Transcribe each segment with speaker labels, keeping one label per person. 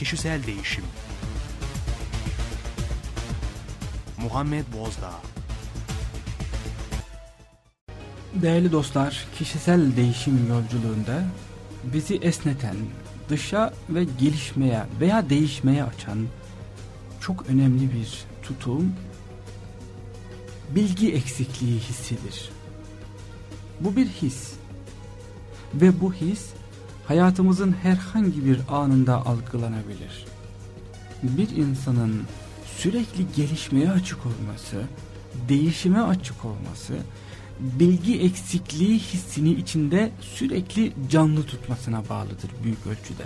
Speaker 1: Kişisel Değişim Muhammed Bozdağ
Speaker 2: Değerli dostlar, kişisel değişim yolculuğunda bizi esneten, dışa ve gelişmeye veya değişmeye açan çok önemli bir tutum bilgi eksikliği hissidir. Bu bir his ve bu his hayatımızın herhangi bir anında algılanabilir. Bir insanın sürekli gelişmeye açık olması, değişime açık olması, bilgi eksikliği hissini içinde sürekli canlı tutmasına bağlıdır büyük ölçüde.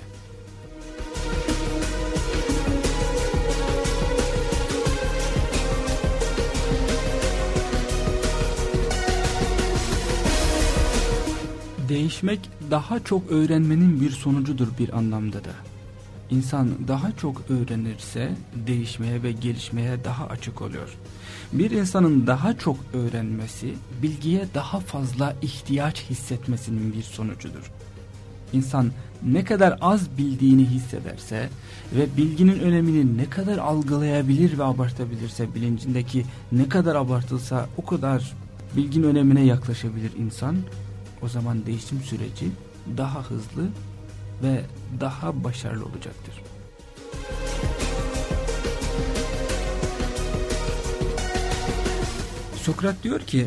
Speaker 2: Değişmek daha çok öğrenmenin bir sonucudur bir anlamda da. İnsan daha çok öğrenirse değişmeye ve gelişmeye daha açık oluyor. Bir insanın daha çok öğrenmesi bilgiye daha fazla ihtiyaç hissetmesinin bir sonucudur. İnsan ne kadar az bildiğini hissederse ve bilginin önemini ne kadar algılayabilir ve abartabilirse bilincindeki ne kadar abartılsa o kadar bilginin önemine yaklaşabilir insan. O zaman değişim süreci daha hızlı ve daha başarılı olacaktır. Sokrat diyor ki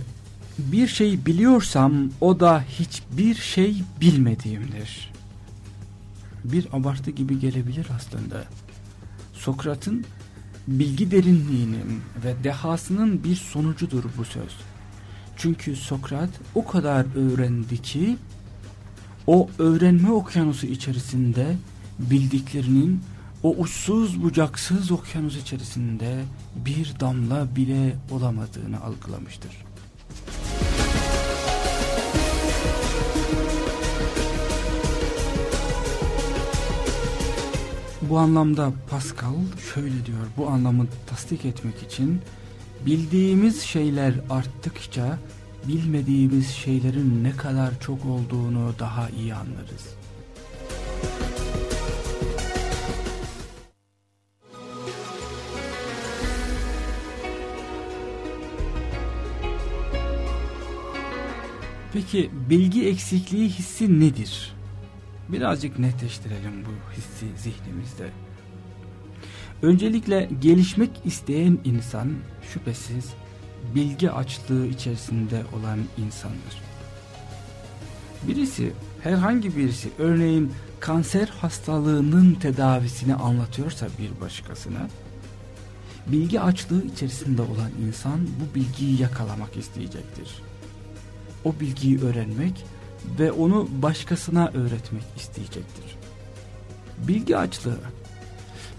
Speaker 2: bir şey biliyorsam o da hiçbir şey bilmediğimdir. Bir abartı gibi gelebilir aslında. Sokrat'ın bilgi derinliğinin ve dehasının bir sonucudur bu söz. Çünkü Sokrat o kadar öğrendi ki o öğrenme okyanusu içerisinde bildiklerinin o uçsuz bucaksız okyanus içerisinde bir damla bile olamadığını algılamıştır. Bu anlamda Pascal şöyle diyor bu anlamı tasdik etmek için bildiğimiz şeyler arttıkça bilmediğimiz şeylerin ne kadar çok olduğunu daha iyi anlarız. Peki bilgi eksikliği hissi nedir? Birazcık netleştirelim bu hissi zihnimizde. Öncelikle gelişmek isteyen insan şüphesiz bilgi açlığı içerisinde olan insandır. Birisi, herhangi birisi örneğin kanser hastalığının tedavisini anlatıyorsa bir başkasına, bilgi açlığı içerisinde olan insan bu bilgiyi yakalamak isteyecektir. O bilgiyi öğrenmek ve onu başkasına öğretmek isteyecektir. Bilgi açlığı,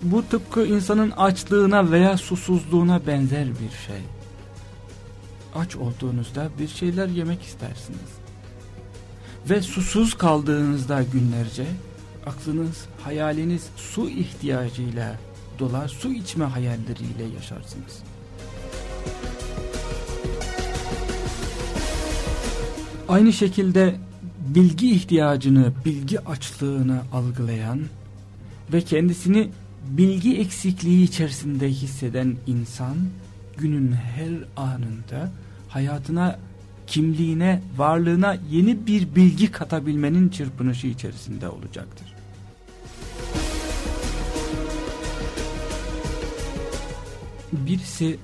Speaker 2: bu tıpkı insanın açlığına veya susuzluğuna benzer bir şey aç olduğunuzda bir şeyler yemek istersiniz. Ve susuz kaldığınızda günlerce aklınız, hayaliniz su ihtiyacıyla dolar, su içme hayalleriyle yaşarsınız. Aynı şekilde bilgi ihtiyacını, bilgi açlığını algılayan ve kendisini bilgi eksikliği içerisinde hisseden insan günün her anında hayatına, kimliğine, varlığına yeni bir bilgi katabilmenin çırpınışı içerisinde olacaktır. Birisi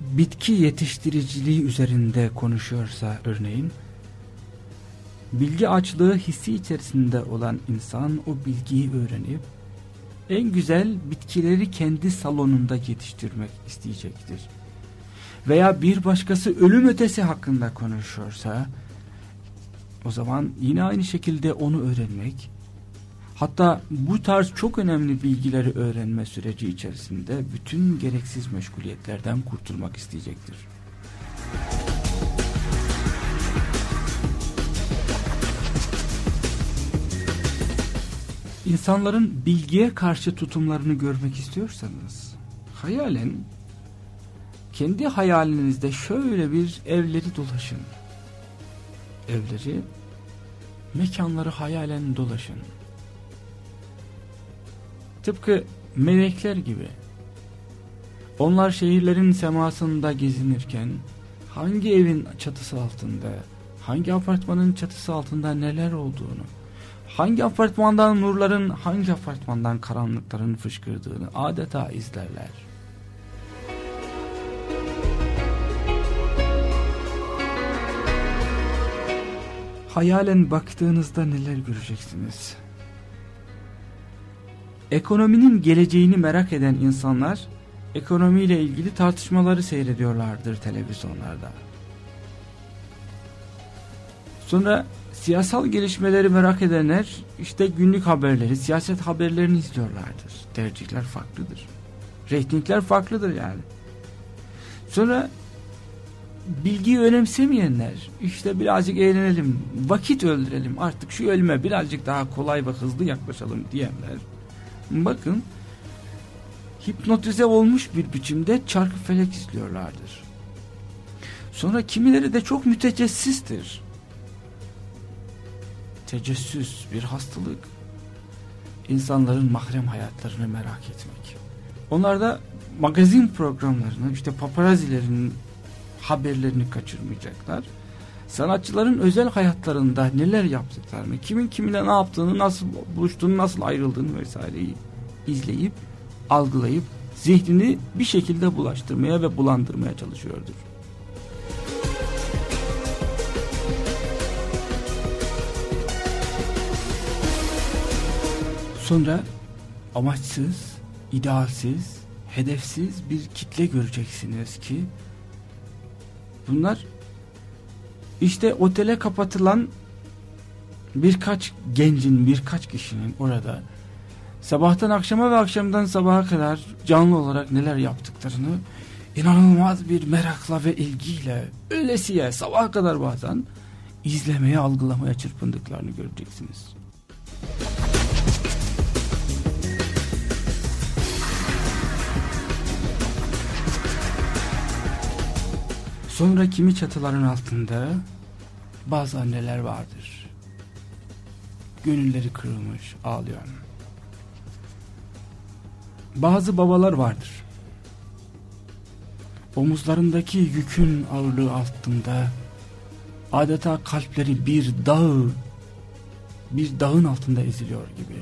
Speaker 2: bitki yetiştiriciliği üzerinde konuşuyorsa örneğin, bilgi açlığı hissi içerisinde olan insan o bilgiyi öğrenip, en güzel bitkileri kendi salonunda yetiştirmek isteyecektir. Veya bir başkası ölüm ötesi hakkında konuşuyorsa o zaman yine aynı şekilde onu öğrenmek hatta bu tarz çok önemli bilgileri öğrenme süreci içerisinde bütün gereksiz meşguliyetlerden kurtulmak isteyecektir. İnsanların bilgiye karşı tutumlarını görmek istiyorsanız hayalen kendi hayalinizde şöyle bir evleri dolaşın. Evleri, mekanları hayalen dolaşın. Tıpkı melekler gibi. Onlar şehirlerin semasında gezinirken hangi evin çatısı altında, hangi apartmanın çatısı altında neler olduğunu, hangi apartmandan nurların, hangi apartmandan karanlıkların fışkırdığını adeta izlerler. Hayalen baktığınızda neler göreceksiniz? Ekonominin geleceğini merak eden insanlar ekonomiyle ilgili tartışmaları seyrediyorlardır televizyonlarda. Sonra siyasal gelişmeleri merak edenler işte günlük haberleri, siyaset haberlerini izliyorlardır. Tercihler farklıdır. Reytingler farklıdır yani. Sonra bilgiyi önemsemeyenler işte birazcık eğlenelim, vakit öldürelim artık şu ölüme birazcık daha kolay ve hızlı yaklaşalım diyenler. Bakın hipnotize olmuş bir biçimde çarkı felek izliyorlardır. Sonra kimileri de çok mütecessistir. Tecessüs bir hastalık. İnsanların mahrem hayatlarını merak etmek. Onlar da magazin programlarını işte paparazilerin haberlerini kaçırmayacaklar. Sanatçıların özel hayatlarında neler yaptıklarını, kimin kiminle ne yaptığını, nasıl buluştuğunu, nasıl ayrıldığını vesaireyi izleyip, algılayıp zihnini bir şekilde bulaştırmaya ve bulandırmaya çalışıyordur. Sonra amaçsız, idealsiz, hedefsiz bir kitle göreceksiniz ki bunlar işte otele kapatılan birkaç gencin, birkaç kişinin orada sabahtan akşama ve akşamdan sabaha kadar canlı olarak neler yaptıklarını inanılmaz bir merakla ve ilgiyle öylesiye sabaha kadar bazen izlemeye, algılamaya çırpındıklarını göreceksiniz. Sonra kimi çatıların altında bazı anneler vardır. Gönülleri kırılmış, ağlıyor. Bazı babalar vardır. Omuzlarındaki yükün ağırlığı altında adeta kalpleri bir dağ, bir dağın altında eziliyor gibi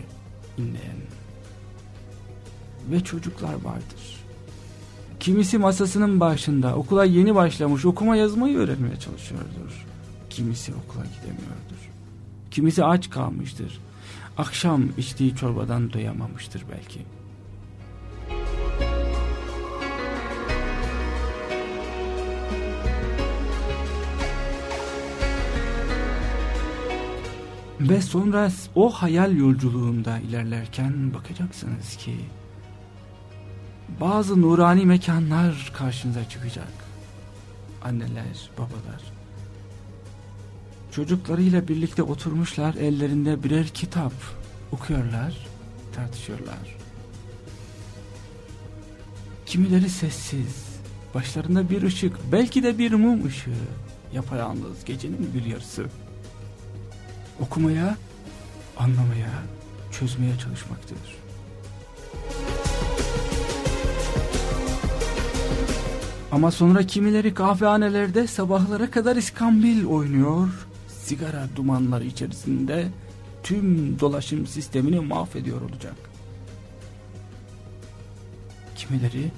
Speaker 2: inleyen ve çocuklar vardır Kimisi masasının başında okula yeni başlamış okuma yazmayı öğrenmeye çalışıyordur. Kimisi okula gidemiyordur. Kimisi aç kalmıştır. Akşam içtiği çorbadan doyamamıştır belki. Ve sonra o hayal yolculuğunda ilerlerken bakacaksınız ki bazı nurani mekanlar karşınıza çıkacak. Anneler, babalar. Çocuklarıyla birlikte oturmuşlar, ellerinde birer kitap okuyorlar, tartışıyorlar. Kimileri sessiz, başlarında bir ışık, belki de bir mum ışığı, yapayalnız gecenin bir yarısı. Okumaya, anlamaya, çözmeye çalışmaktadır. Ama sonra kimileri kahvehanelerde sabahlara kadar iskambil oynuyor. Sigara dumanları içerisinde tüm dolaşım sistemini mahvediyor olacak. Kimileri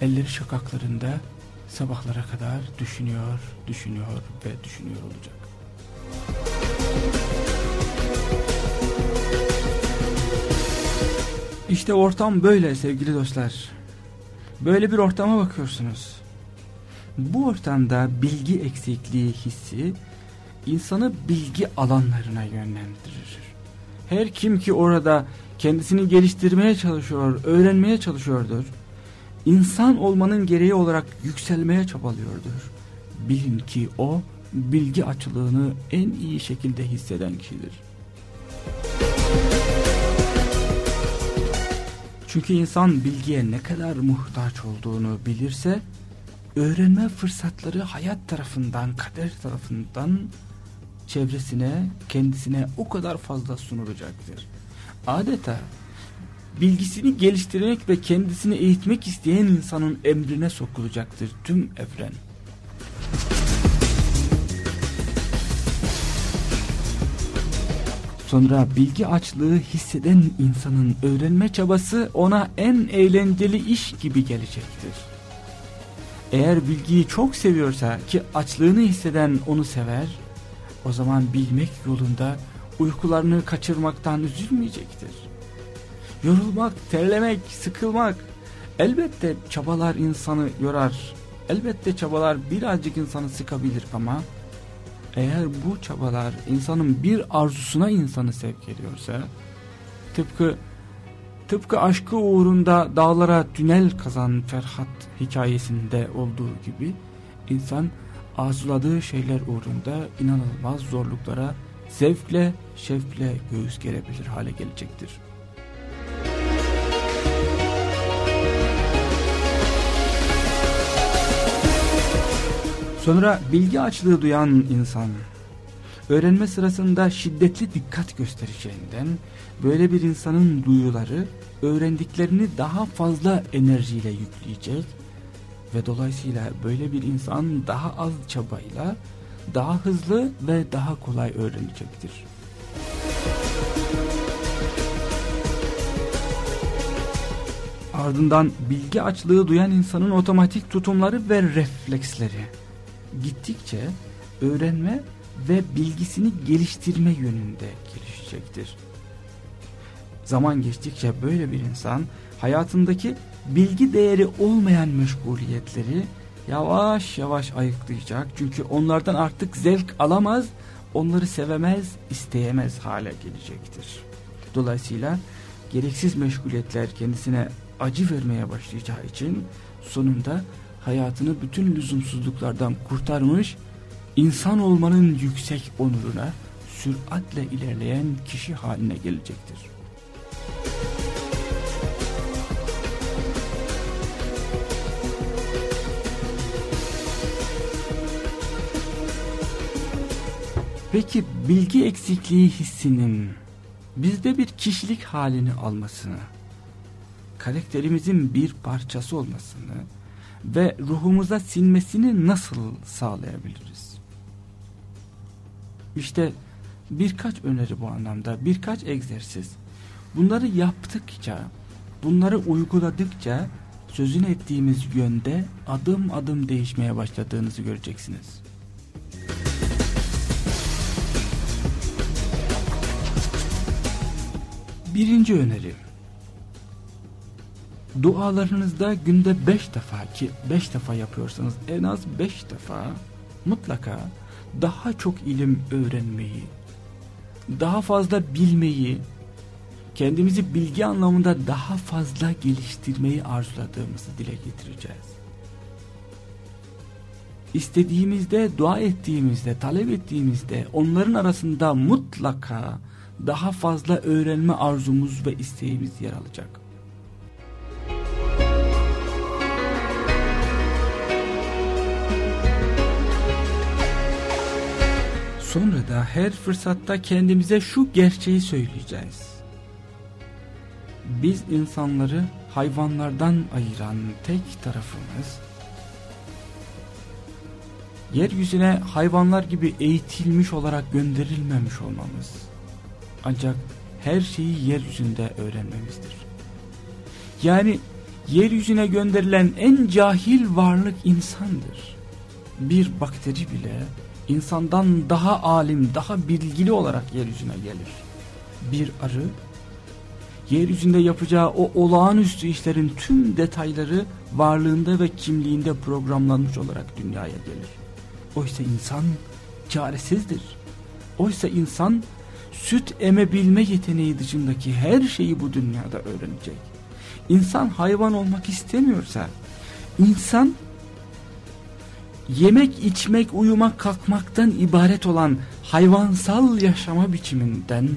Speaker 2: elleri şakaklarında sabahlara kadar düşünüyor, düşünüyor ve düşünüyor olacak. İşte ortam böyle sevgili dostlar. Böyle bir ortama bakıyorsunuz. Bu ortamda bilgi eksikliği hissi insanı bilgi alanlarına yönlendirir. Her kim ki orada kendisini geliştirmeye çalışıyor, öğrenmeye çalışıyordur. İnsan olmanın gereği olarak yükselmeye çabalıyordur. Bilin ki o bilgi açılığını en iyi şekilde hisseden kişidir. Çünkü insan bilgiye ne kadar muhtaç olduğunu bilirse, öğrenme fırsatları hayat tarafından, kader tarafından çevresine, kendisine o kadar fazla sunulacaktır. Adeta bilgisini geliştirmek ve kendisini eğitmek isteyen insanın emrine sokulacaktır tüm evren. Sonra bilgi açlığı hisseden insanın öğrenme çabası ona en eğlenceli iş gibi gelecektir. Eğer bilgiyi çok seviyorsa ki açlığını hisseden onu sever, o zaman bilmek yolunda uykularını kaçırmaktan üzülmeyecektir. Yorulmak, terlemek, sıkılmak elbette çabalar insanı yorar. Elbette çabalar birazcık insanı sıkabilir ama eğer bu çabalar insanın bir arzusuna insanı sevk ediyorsa tıpkı tıpkı aşkı uğrunda dağlara tünel kazan Ferhat hikayesinde olduğu gibi insan arzuladığı şeyler uğrunda inanılmaz zorluklara zevkle şevkle göğüs gerebilir hale gelecektir. Sonra bilgi açlığı duyan insan öğrenme sırasında şiddetli dikkat göstereceğinden böyle bir insanın duyuları öğrendiklerini daha fazla enerjiyle yükleyecek ve dolayısıyla böyle bir insan daha az çabayla daha hızlı ve daha kolay öğrenecektir. Ardından bilgi açlığı duyan insanın otomatik tutumları ve refleksleri gittikçe öğrenme ve bilgisini geliştirme yönünde gelişecektir. Zaman geçtikçe böyle bir insan hayatındaki bilgi değeri olmayan meşguliyetleri yavaş yavaş ayıklayacak. Çünkü onlardan artık zevk alamaz, onları sevemez, isteyemez hale gelecektir. Dolayısıyla gereksiz meşguliyetler kendisine acı vermeye başlayacağı için sonunda hayatını bütün lüzumsuzluklardan kurtarmış, insan olmanın yüksek onuruna süratle ilerleyen kişi haline gelecektir. Peki bilgi eksikliği hissinin bizde bir kişilik halini almasını, karakterimizin bir parçası olmasını ve ruhumuza sinmesini nasıl sağlayabiliriz? İşte birkaç öneri bu anlamda, birkaç egzersiz. Bunları yaptıkça, bunları uyguladıkça sözünü ettiğimiz yönde adım adım değişmeye başladığınızı göreceksiniz. Birinci öneri. Dualarınızda günde beş defa ki beş defa yapıyorsanız en az beş defa mutlaka daha çok ilim öğrenmeyi, daha fazla bilmeyi, kendimizi bilgi anlamında daha fazla geliştirmeyi arzuladığımızı dile getireceğiz. İstediğimizde, dua ettiğimizde, talep ettiğimizde onların arasında mutlaka daha fazla öğrenme arzumuz ve isteğimiz yer alacak. Sonra da her fırsatta kendimize şu gerçeği söyleyeceğiz. Biz insanları hayvanlardan ayıran tek tarafımız, yeryüzüne hayvanlar gibi eğitilmiş olarak gönderilmemiş olmamız. Ancak her şeyi yeryüzünde öğrenmemizdir. Yani yeryüzüne gönderilen en cahil varlık insandır. Bir bakteri bile insandan daha alim, daha bilgili olarak yeryüzüne gelir. Bir arı, yeryüzünde yapacağı o olağanüstü işlerin tüm detayları varlığında ve kimliğinde programlanmış olarak dünyaya gelir. Oysa insan çaresizdir. Oysa insan süt emebilme yeteneği dışındaki her şeyi bu dünyada öğrenecek. İnsan hayvan olmak istemiyorsa, insan yemek, içmek, uyumak, kalkmaktan ibaret olan hayvansal yaşama biçiminden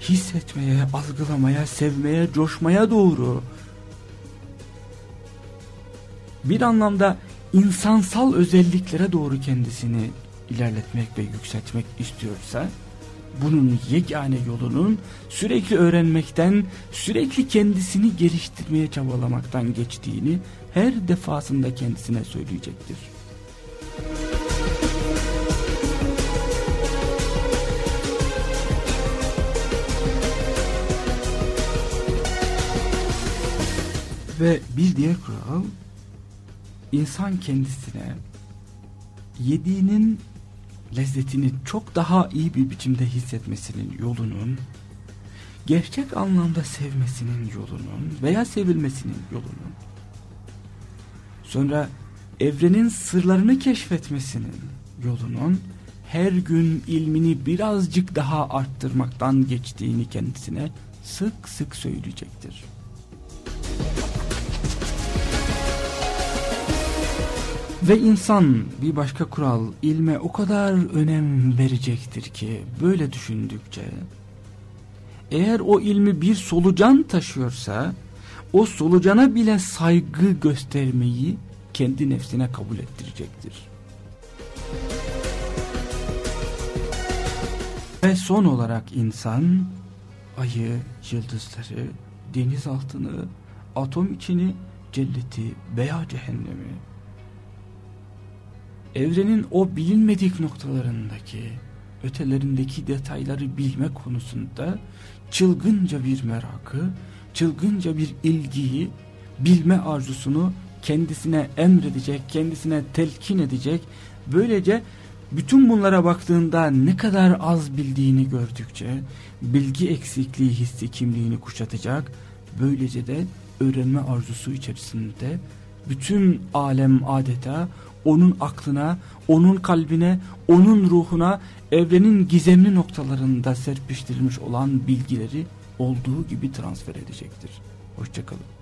Speaker 2: hissetmeye, algılamaya, sevmeye, coşmaya doğru bir anlamda insansal özelliklere doğru kendisini ilerletmek ve yükseltmek istiyorsa bunun yegane yolunun sürekli öğrenmekten, sürekli kendisini geliştirmeye çabalamaktan geçtiğini her defasında kendisine söyleyecektir. Ve bir diğer kural insan kendisine yediğinin lezzetini çok daha iyi bir biçimde hissetmesinin yolunun gerçek anlamda sevmesinin yolunun veya sevilmesinin yolunun sonra evrenin sırlarını keşfetmesinin yolunun her gün ilmini birazcık daha arttırmaktan geçtiğini kendisine sık sık söyleyecektir. Ve insan bir başka kural ilme o kadar önem verecektir ki böyle düşündükçe eğer o ilmi bir solucan taşıyorsa o solucana bile saygı göstermeyi kendi nefsine kabul ettirecektir. Ve son olarak insan ayı, yıldızları, deniz altını, atom içini, cenneti veya cehennemi evrenin o bilinmedik noktalarındaki, ötelerindeki detayları bilme konusunda çılgınca bir merakı, çılgınca bir ilgiyi, bilme arzusunu kendisine emredecek, kendisine telkin edecek. Böylece bütün bunlara baktığında ne kadar az bildiğini gördükçe bilgi eksikliği hissi kimliğini kuşatacak. Böylece de öğrenme arzusu içerisinde bütün alem adeta onun aklına, onun kalbine, onun ruhuna evrenin gizemli noktalarında serpiştirilmiş olan bilgileri olduğu gibi transfer edecektir. Hoşçakalın.